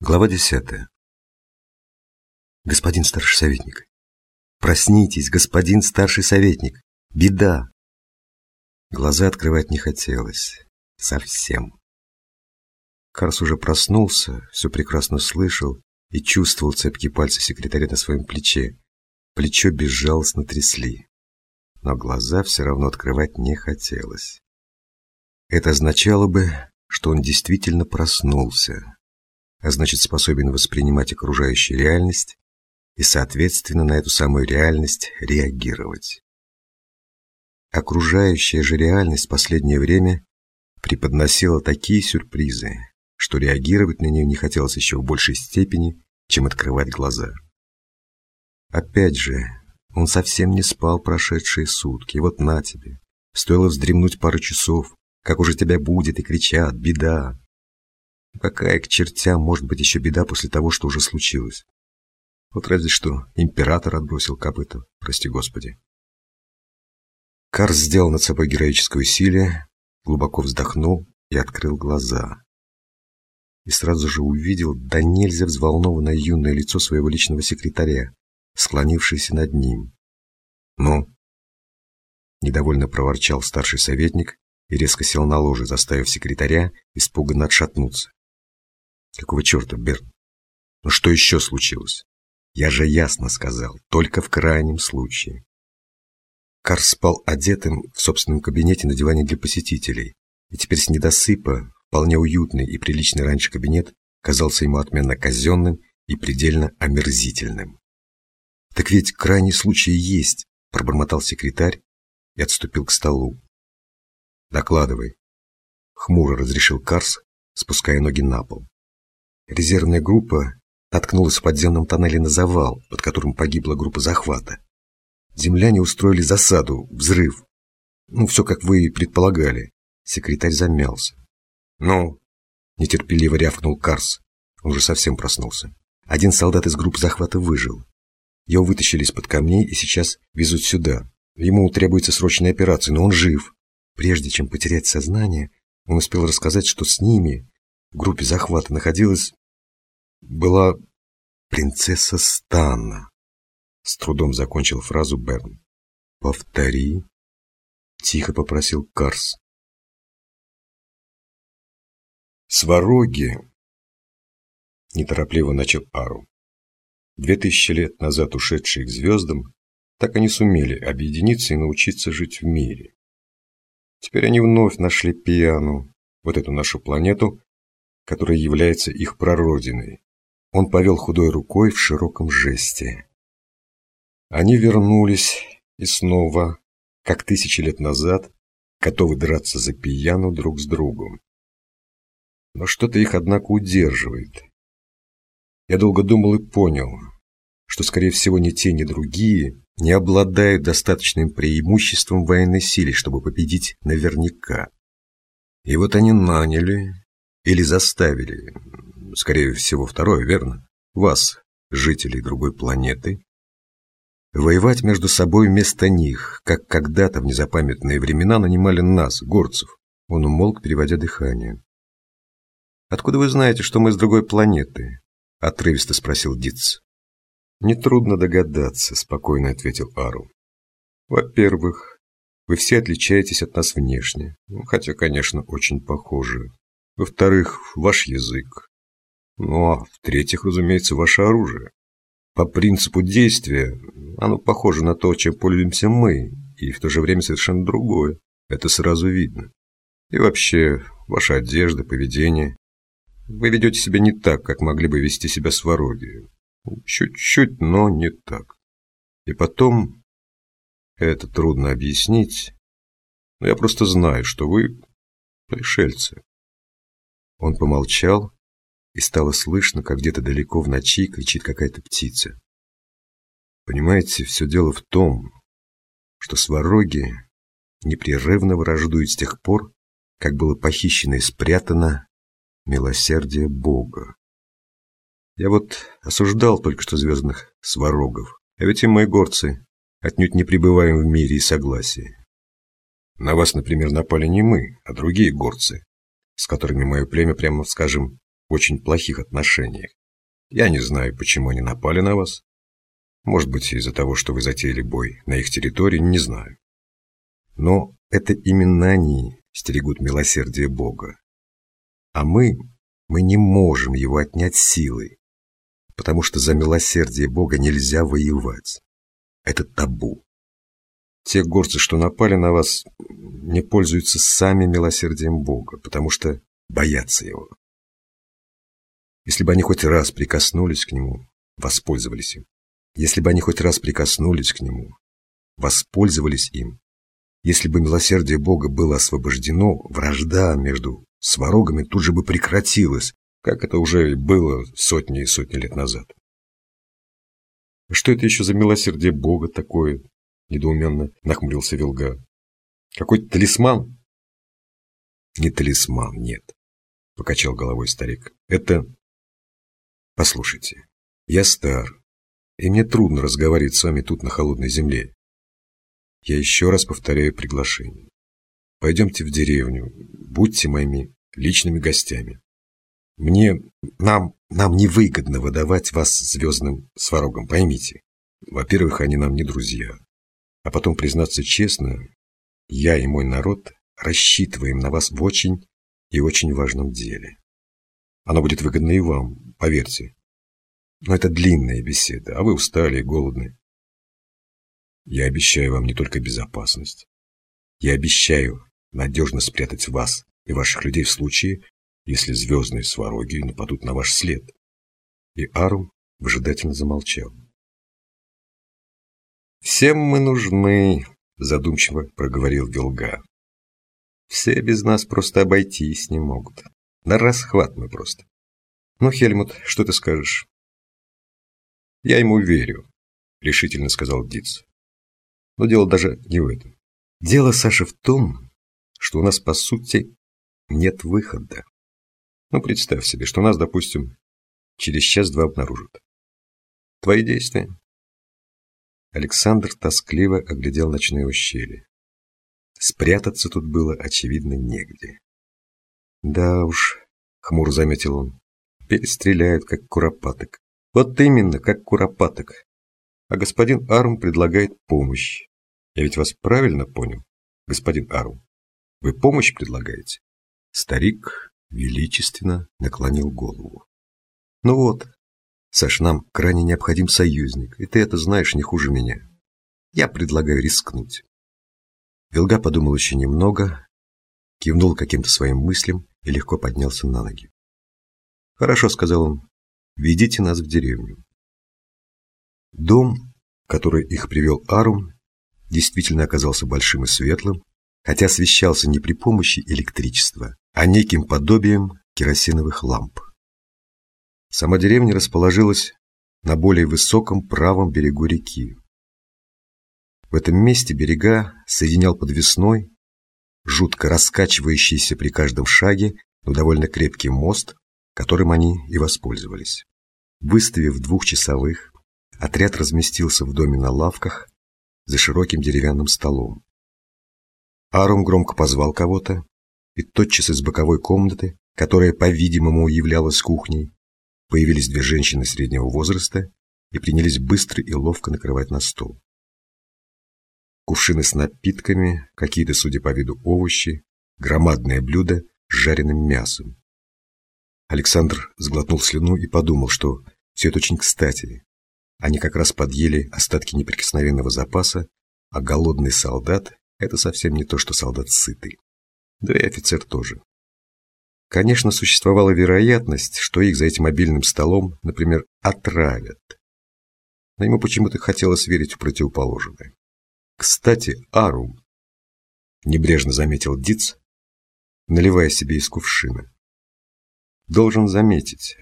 Глава десятая. Господин старший советник. Проснитесь, господин старший советник. Беда. Глаза открывать не хотелось. Совсем. Карс уже проснулся, все прекрасно слышал и чувствовал цепкие пальцы секретаря на своем плече. Плечо безжалостно трясли. Но глаза все равно открывать не хотелось. Это означало бы, что он действительно проснулся а значит способен воспринимать окружающую реальность и, соответственно, на эту самую реальность реагировать. Окружающая же реальность в последнее время преподносила такие сюрпризы, что реагировать на нее не хотелось еще в большей степени, чем открывать глаза. Опять же, он совсем не спал прошедшие сутки, вот на тебе. Стоило вздремнуть пару часов, как уже тебя будет и кричат «Беда!». Какая к чертям может быть еще беда после того, что уже случилось? Вот разве что император отбросил копыта, прости господи. Карс сделал над собой героическое усилие, глубоко вздохнул и открыл глаза. И сразу же увидел да нельзя взволнованное юное лицо своего личного секретаря, склонившееся над ним. «Ну?» Недовольно проворчал старший советник и резко сел на ложе, заставив секретаря испуганно отшатнуться. Какого черта, Берн? Ну что еще случилось? Я же ясно сказал, только в крайнем случае. Карс спал одетым в собственном кабинете на диване для посетителей, и теперь с недосыпа, вполне уютный и приличный раньше кабинет, казался ему отменно казенным и предельно омерзительным. «Так ведь крайний случай есть», – пробормотал секретарь и отступил к столу. «Докладывай», – хмуро разрешил Карс, спуская ноги на пол. Резервная группа наткнулась в подземном тоннеле на завал, под которым погибла группа захвата. Земляне устроили засаду, взрыв. Ну, все как вы и предполагали. Секретарь замялся. «Ну?» – нетерпеливо рявкнул Карс. Он уже совсем проснулся. Один солдат из группы захвата выжил. Его вытащили из-под камней и сейчас везут сюда. Ему требуется срочная операция, но он жив. Прежде чем потерять сознание, он успел рассказать, что с ними группе захвата находилась была принцесса Станна. С трудом закончил фразу Берн. «Повтори», — тихо попросил Карс. «Свароги», — неторопливо начал Ару. Две тысячи лет назад ушедшие к звездам так и не сумели объединиться и научиться жить в мире. Теперь они вновь нашли Пиану, вот эту нашу планету, которая является их прародиной, он повел худой рукой в широком жесте. Они вернулись и снова, как тысячи лет назад, готовы драться за пьяну друг с другом. Но что-то их, однако, удерживает. Я долго думал и понял, что, скорее всего, ни те, ни другие не обладают достаточным преимуществом военной силе, чтобы победить наверняка. И вот они наняли или заставили скорее всего, второе, верно? Вас, жителей другой планеты, воевать между собой вместо них, как когда-то в незапамятные времена нанимали нас, горцев. Он умолк, переводя дыхание. «Откуда вы знаете, что мы с другой планеты?» – отрывисто спросил Диц. «Нетрудно догадаться», – спокойно ответил Ару. «Во-первых, вы все отличаетесь от нас внешне, хотя, конечно, очень похожи. Во-вторых, ваш язык. Ну а в-третьих, разумеется, ваше оружие. По принципу действия оно похоже на то, чем пользуемся мы, и в то же время совершенно другое. Это сразу видно. И вообще, ваша одежда, поведение. Вы ведете себя не так, как могли бы вести себя свороги. Чуть-чуть, но не так. И потом, это трудно объяснить, но я просто знаю, что вы пришельцы. Он помолчал, и стало слышно, как где-то далеко в ночи кричит какая-то птица. Понимаете, все дело в том, что свароги непрерывно враждуют с тех пор, как было похищено и спрятано милосердие Бога. Я вот осуждал только что звездных сварогов, а ведь и мы, горцы, отнюдь не пребываем в мире и согласии. На вас, например, напали не мы, а другие горцы, с которыми мое племя, прямо скажем, очень плохих отношениях. Я не знаю, почему они напали на вас. Может быть, из-за того, что вы затеяли бой на их территории, не знаю. Но это именно они стерегут милосердие Бога. А мы, мы не можем его отнять силой, потому что за милосердие Бога нельзя воевать. Это табу. Те горцы, что напали на вас, не пользуются сами милосердием Бога, потому что боятся его. Если бы они хоть раз прикоснулись к нему, воспользовались им. Если бы они хоть раз прикоснулись к нему, воспользовались им. Если бы милосердие Бога было освобождено, вражда между сварогами тут же бы прекратилась, как это уже было сотни и сотни лет назад. «Что это еще за милосердие Бога такое?» – недоуменно нахмурился Вилга. «Какой-то талисман?» «Не талисман, нет», – покачал головой старик. «Это Послушайте, я стар, и мне трудно разговаривать с вами тут на холодной земле. Я еще раз повторяю приглашение. Пойдемте в деревню, будьте моими личными гостями. Мне, нам, нам невыгодно выдавать вас звездным сварогам, поймите. Во-первых, они нам не друзья. А потом, признаться честно, я и мой народ рассчитываем на вас в очень и очень важном деле. Оно будет выгодно и вам, поверьте. Но это длинная беседа, а вы устали и голодны. Я обещаю вам не только безопасность. Я обещаю надежно спрятать вас и ваших людей в случае, если звездные свароги нападут на ваш след. И Арум выжидательно замолчал. «Всем мы нужны», — задумчиво проговорил Гилга. «Все без нас просто обойтись не могут. На расхват мы просто. Ну, Хельмут, что ты скажешь? Я ему верю, решительно сказал Диц. Но дело даже не в этом. Дело, Саша, в том, что у нас, по сути, нет выхода. Ну, представь себе, что нас, допустим, через час-два обнаружат. Твои действия? Александр тоскливо оглядел ночное ущелье. Спрятаться тут было, очевидно, негде. Да уж, хмуро заметил он, перестреляют, как куропаток. Вот именно, как куропаток. А господин Арум предлагает помощь. Я ведь вас правильно понял, господин Арум? Вы помощь предлагаете? Старик величественно наклонил голову. Ну вот, Саш, нам крайне необходим союзник, и ты это знаешь не хуже меня. Я предлагаю рискнуть. Вилга подумал еще немного, кивнул каким-то своим мыслям и легко поднялся на ноги. «Хорошо», — сказал он, — «ведите нас в деревню». Дом, который их привел Арум, действительно оказался большим и светлым, хотя освещался не при помощи электричества, а неким подобием керосиновых ламп. Сама деревня расположилась на более высоком правом берегу реки. В этом месте берега соединял подвесной, жутко раскачивающийся при каждом шаге, но довольно крепкий мост, которым они и воспользовались. Выставив двухчасовых, отряд разместился в доме на лавках за широким деревянным столом. Арум громко позвал кого-то, и тотчас из боковой комнаты, которая, по-видимому, являлась кухней, появились две женщины среднего возраста и принялись быстро и ловко накрывать на стол кувшины с напитками, какие-то, судя по виду, овощи, громадное блюдо с жареным мясом. Александр сглотнул слюну и подумал, что все это очень кстати. Они как раз подъели остатки неприкосновенного запаса, а голодный солдат – это совсем не то, что солдат сытый. Да и офицер тоже. Конечно, существовала вероятность, что их за этим обильным столом, например, отравят. Но ему почему-то хотелось верить в противоположное. Кстати, Арум, небрежно заметил Диц, наливая себе из кувшина. Должен заметить,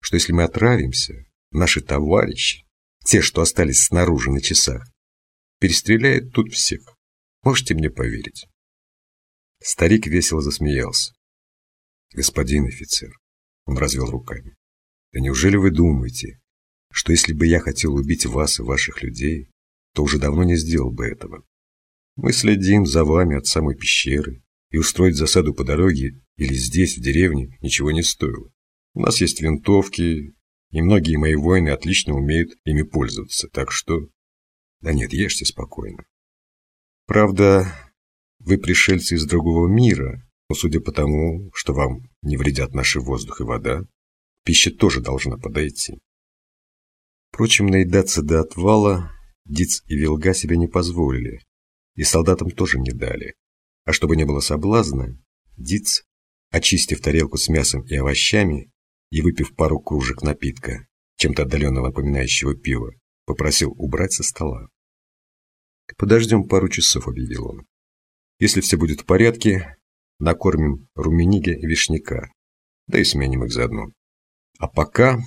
что если мы отравимся, наши товарищи, те, что остались снаружи на часах, перестреляют тут всех. Можете мне поверить? Старик весело засмеялся. Господин офицер, он развел руками. Да неужели вы думаете, что если бы я хотел убить вас и ваших людей, то уже давно не сделал бы этого. Мы следим за вами от самой пещеры, и устроить засаду по дороге или здесь, в деревне, ничего не стоило. У нас есть винтовки, и многие мои воины отлично умеют ими пользоваться, так что... Да нет, ешьте спокойно. Правда, вы пришельцы из другого мира, судя по тому, что вам не вредят наши воздух и вода, пища тоже должна подойти. Впрочем, наедаться до отвала Диц и Вилга себе не позволили, и солдатам тоже не дали. А чтобы не было соблазна, Диц, очистив тарелку с мясом и овощами и выпив пару кружек напитка, чем-то отдаленно напоминающего пиво, попросил убрать со стола. «Подождем пару часов», — объявил он. «Если все будет в порядке, накормим румениге и вишняка, да и сменим их заодно. А пока...»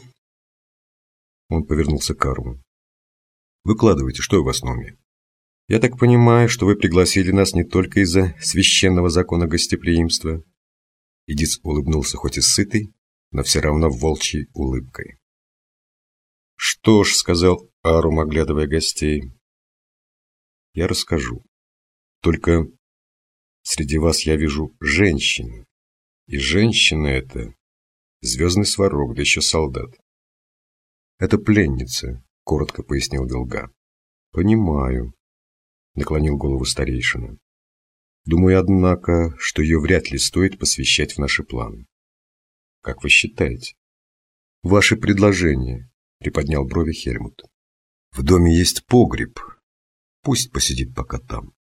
Он повернулся к Арму. «Выкладывайте, что у вас на уме?» «Я так понимаю, что вы пригласили нас не только из-за священного закона гостеприимства». Идиц улыбнулся хоть и сытый, но все равно волчьей улыбкой. «Что ж», — сказал Арум, оглядывая гостей, — «я расскажу. Только среди вас я вижу женщину, и женщина эта — звездный сварог, да еще солдат. «Это пленница», — коротко пояснил Долга. «Понимаю», — наклонил голову старейшина. «Думаю, однако, что ее вряд ли стоит посвящать в наши планы. Как вы считаете?» «Ваши предложения», — приподнял брови Хельмут. «В доме есть погреб. Пусть посидит пока там».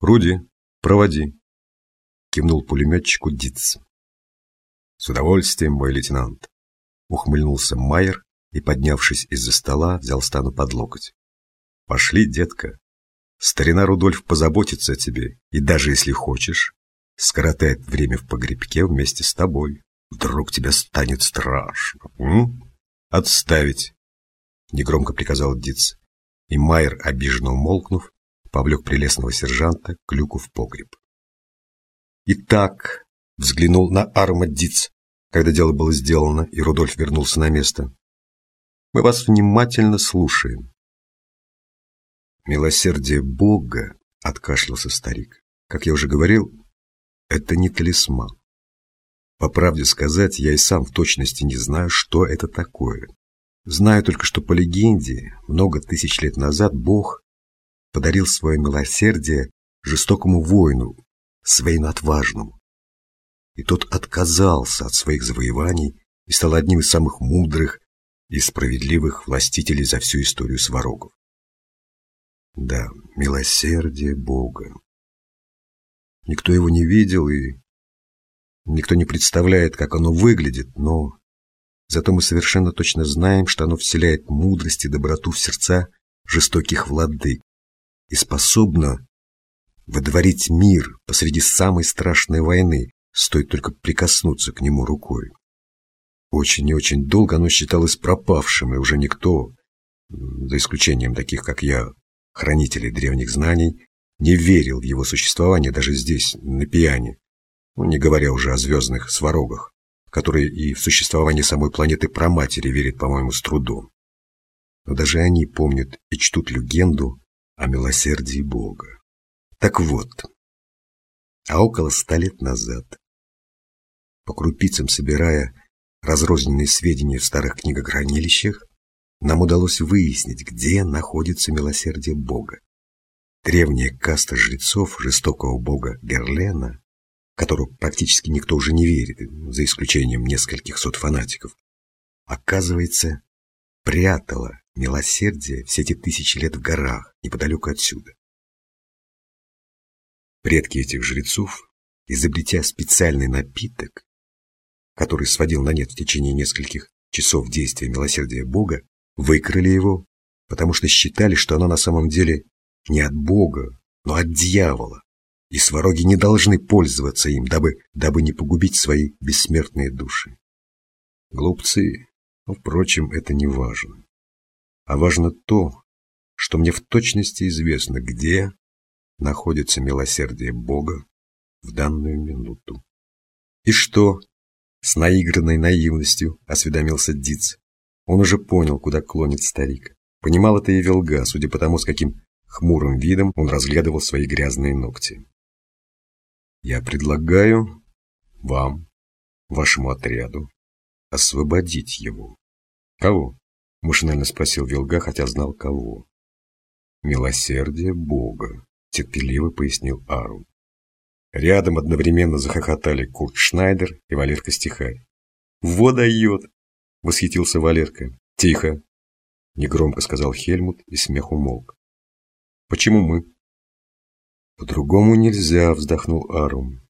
«Руди, проводи», — кивнул пулеметчику Диц. «С удовольствием, мой лейтенант», — ухмыльнулся Майер и, поднявшись из-за стола, взял Стану под локоть. «Пошли, детка. Старина Рудольф позаботится о тебе, и даже если хочешь, скоротает время в погребке вместе с тобой. Вдруг тебе станет страшно. М? Отставить!» Негромко приказал Диц, и Майер, обиженно умолкнув, повлек прелестного сержанта к люку в погреб. «Итак», — взглянул на Арма Диц, когда дело было сделано, и Рудольф вернулся на место. Мы вас внимательно слушаем. Милосердие Бога, откашлялся старик. Как я уже говорил, это не талисман. По правде сказать, я и сам в точности не знаю, что это такое. Знаю только, что по легенде, много тысяч лет назад Бог подарил свое милосердие жестокому воину, своему отважному. И тот отказался от своих завоеваний и стал одним из самых мудрых и справедливых властителей за всю историю сварогов. Да, милосердие Бога. Никто его не видел и никто не представляет, как оно выглядит, но зато мы совершенно точно знаем, что оно вселяет мудрость и доброту в сердца жестоких владык и способно водворить мир посреди самой страшной войны, стоит только прикоснуться к нему рукой. Очень и очень долго оно считалось пропавшим, и уже никто, за исключением таких, как я, хранителей древних знаний, не верил в его существование даже здесь, на Пиане, ну, не говоря уже о звездных сварогах, которые и в существование самой планеты Проматери верят, по-моему, с трудом. Но даже они помнят и чтут легенду о милосердии Бога. Так вот, а около ста лет назад, по крупицам собирая разрозненные сведения в старых книгохранилищах, нам удалось выяснить, где находится милосердие Бога. Древняя каста жрецов жестокого бога Герлена, которому практически никто уже не верит, за исключением нескольких сот фанатиков, оказывается, прятала милосердие все эти тысячи лет в горах, неподалеку отсюда. Предки этих жрецов, изобретя специальный напиток, который сводил на нет в течение нескольких часов действия милосердия Бога, выкрали его, потому что считали, что оно на самом деле не от Бога, но от дьявола, и свароги не должны пользоваться им, дабы, дабы не погубить свои бессмертные души. Глупцы, впрочем, это не важно. А важно то, что мне в точности известно, где находится милосердие Бога в данную минуту. И что, с наигранной наивностью осведомился Диц. Он уже понял, куда клонит старик. Понимал это и Велга, судя по тому, с каким хмурым видом он разглядывал свои грязные ногти. «Я предлагаю вам, вашему отряду, освободить его. Кого? Машинально спросил Вилга, хотя знал кого. Милосердие Бога, терпеливо пояснил Арун. Рядом одновременно захохотали Курт Шнайдер и Валерка Стихарь. «Во дает!» — восхитился Валерка. «Тихо!» — негромко сказал Хельмут, и смех умолк. «Почему мы?» «По-другому нельзя», — вздохнул Арум.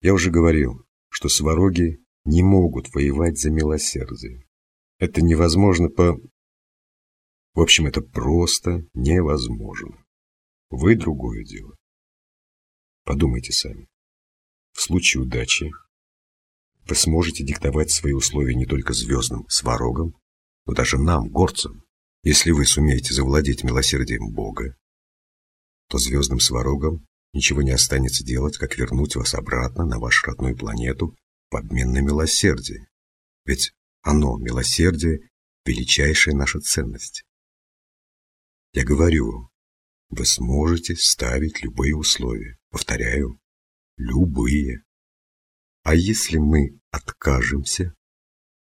«Я уже говорил, что свароги не могут воевать за милосердие. Это невозможно по... В общем, это просто невозможно. Вы другое дело. Подумайте сами. В случае удачи вы сможете диктовать свои условия не только звездным сварогам, но даже нам, горцам. Если вы сумеете завладеть милосердием Бога, то звездным сварогам ничего не останется делать, как вернуть вас обратно на вашу родную планету в обмен на милосердие. Ведь оно, милосердие, величайшая наша ценность. Я говорю вы сможете ставить любые условия. Повторяю, любые. А если мы откажемся?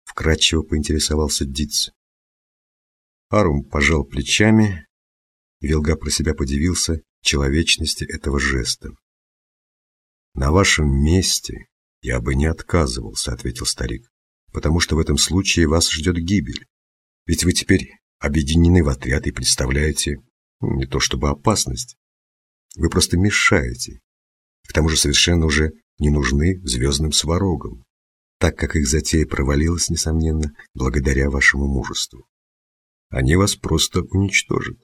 Вкратчиво поинтересовался Диц. Арум пожал плечами, и Вилга про себя подивился человечности этого жеста. «На вашем месте я бы не отказывался», — ответил старик, «потому что в этом случае вас ждет гибель. Ведь вы теперь объединены в отряд и представляете ну, не то чтобы опасность. Вы просто мешаете. К тому же совершенно уже не нужны звездным сварогам, так как их затея провалилась, несомненно, благодаря вашему мужеству. Они вас просто уничтожат.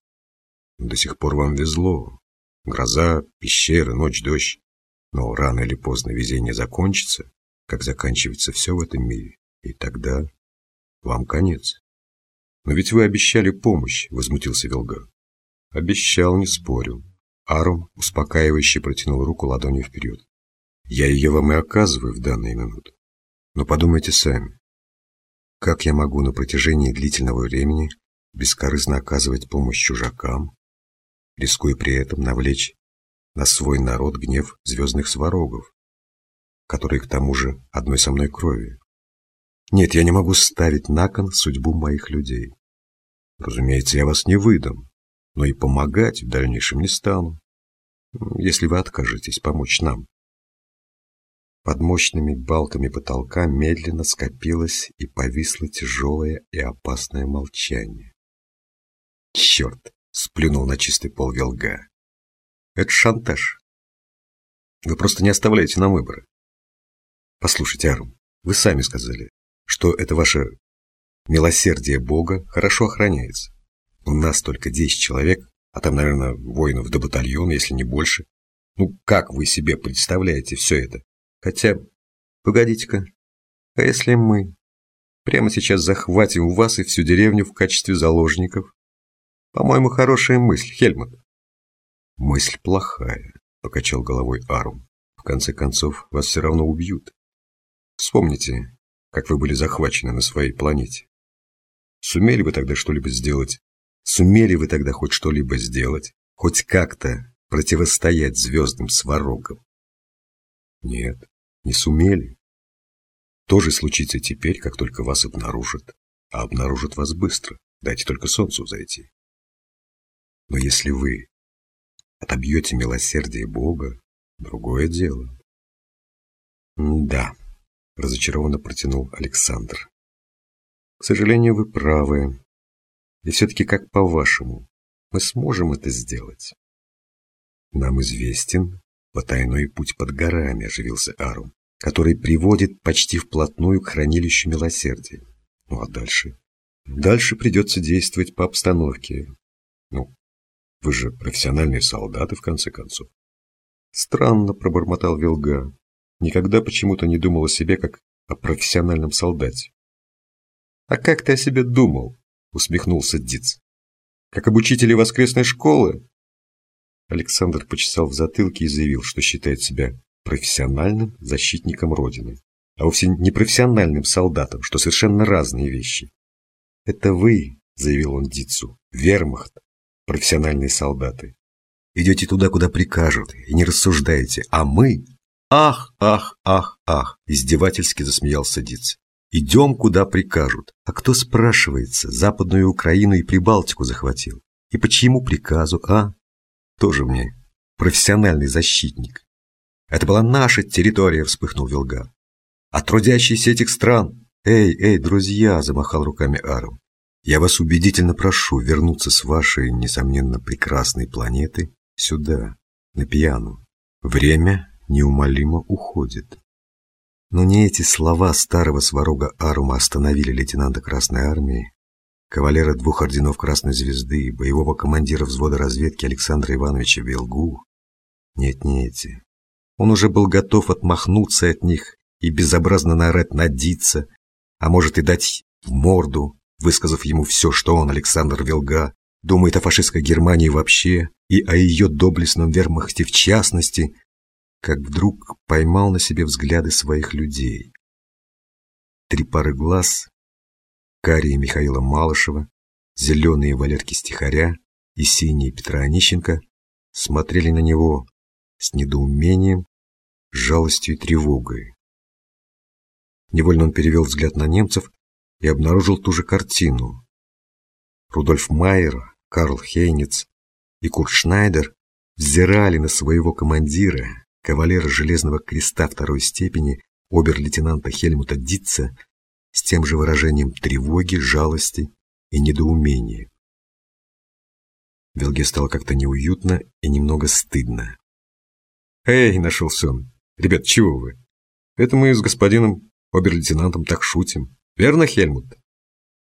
До сих пор вам везло. Гроза, пещера, ночь, дождь. Но рано или поздно везение закончится, как заканчивается все в этом мире. И тогда вам конец. Но ведь вы обещали помощь, возмутился Велга. Обещал, не спорю. Арум успокаивающе протянул руку ладонью вперед. Я ее вам и оказываю в данную минуту. Но подумайте сами. Как я могу на протяжении длительного времени бескорыстно оказывать помощь чужакам, рискуя при этом навлечь на свой народ гнев звездных сварогов, которые к тому же одной со мной крови? Нет, я не могу ставить на кон судьбу моих людей. Разумеется, я вас не выдам, но и помогать в дальнейшем не стану, если вы откажетесь помочь нам. Под мощными балками потолка медленно скопилось и повисло тяжелое и опасное молчание. «Черт!» — сплюнул на чистый пол Велга. «Это шантаж. Вы просто не оставляете нам выбора. Послушайте, Арум, вы сами сказали, что это ваше милосердие Бога хорошо охраняется. У нас только 10 человек, а там, наверное, воинов до батальона, если не больше. Ну, как вы себе представляете все это? Хотя, погодите-ка, а если мы прямо сейчас захватим вас и всю деревню в качестве заложников? По-моему, хорошая мысль, Хельмут. Мысль плохая, покачал головой Арум. В конце концов, вас все равно убьют. Вспомните, как вы были захвачены на своей планете. Сумели бы тогда что-либо сделать Сумели вы тогда хоть что-либо сделать? Хоть как-то противостоять звездным сварогам? Нет, не сумели. То же случится теперь, как только вас обнаружат. А обнаружат вас быстро. Дайте только солнцу зайти. Но если вы отобьете милосердие Бога, другое дело. Да, разочарованно протянул Александр. К сожалению, вы правы. И все-таки как по-вашему, мы сможем это сделать? Нам известен потайной путь под горами, оживился Арум, который приводит почти вплотную к хранилищу милосердия. Ну а дальше? Дальше придется действовать по обстановке. Ну, вы же профессиональные солдаты, в конце концов. Странно, пробормотал Вилга. Никогда почему-то не думал о себе как о профессиональном солдате. А как ты о себе думал? усмехнулся Диц. Как об учителе воскресной школы? Александр почесал в затылке и заявил, что считает себя профессиональным защитником Родины, а вовсе не профессиональным солдатом, что совершенно разные вещи. «Это вы», — заявил он Дицу, — «вермахт, профессиональные солдаты. Идете туда, куда прикажут, и не рассуждаете, а мы...» «Ах, ах, ах, ах!» — издевательски засмеялся Диц. Идем, куда прикажут. А кто спрашивается, Западную Украину и Прибалтику захватил? И по чьему приказу, а? Тоже мне профессиональный защитник. Это была наша территория, вспыхнул Вилга. А трудящиеся этих стран... Эй, эй, друзья, замахал руками Аром. Я вас убедительно прошу вернуться с вашей, несомненно, прекрасной планеты сюда, на пьяну. Время неумолимо уходит. Но не эти слова старого сварога Арума остановили лейтенанта Красной Армии, кавалера двух орденов Красной Звезды и боевого командира взвода разведки Александра Ивановича Белгу. Нет, не эти. Он уже был готов отмахнуться от них и безобразно наорать «надиться», а может и дать в морду, высказав ему все, что он, Александр Вилга, думает о фашистской Германии вообще и о ее доблестном вермахте в частности, как вдруг поймал на себе взгляды своих людей. Три пары глаз, карие Михаила Малышева, зеленые Валерки Стихаря и синие Петра Онищенко смотрели на него с недоумением, жалостью и тревогой. Невольно он перевел взгляд на немцев и обнаружил ту же картину. Рудольф Майер, Карл Хейниц и Курт Шнайдер взирали на своего командира, кавалера Железного Креста второй степени, обер-лейтенанта Хельмута Дитца, с тем же выражением тревоги, жалости и недоумения. Велге стало как-то неуютно и немного стыдно. «Эй, нашелся он! Ребят, чего вы? Это мы с господином обер-лейтенантом так шутим. Верно, Хельмут?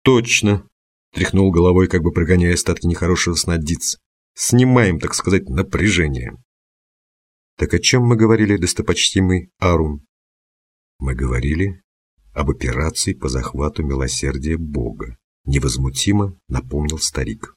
Точно. Тряхнул головой, как бы прогоняя остатки нехорошего сна Диц. Снимаем, так сказать, напряжение. Так о чем мы говорили, достопочтимый Арум? Мы говорили об операции по захвату милосердия Бога. Невозмутимо напомнил старик.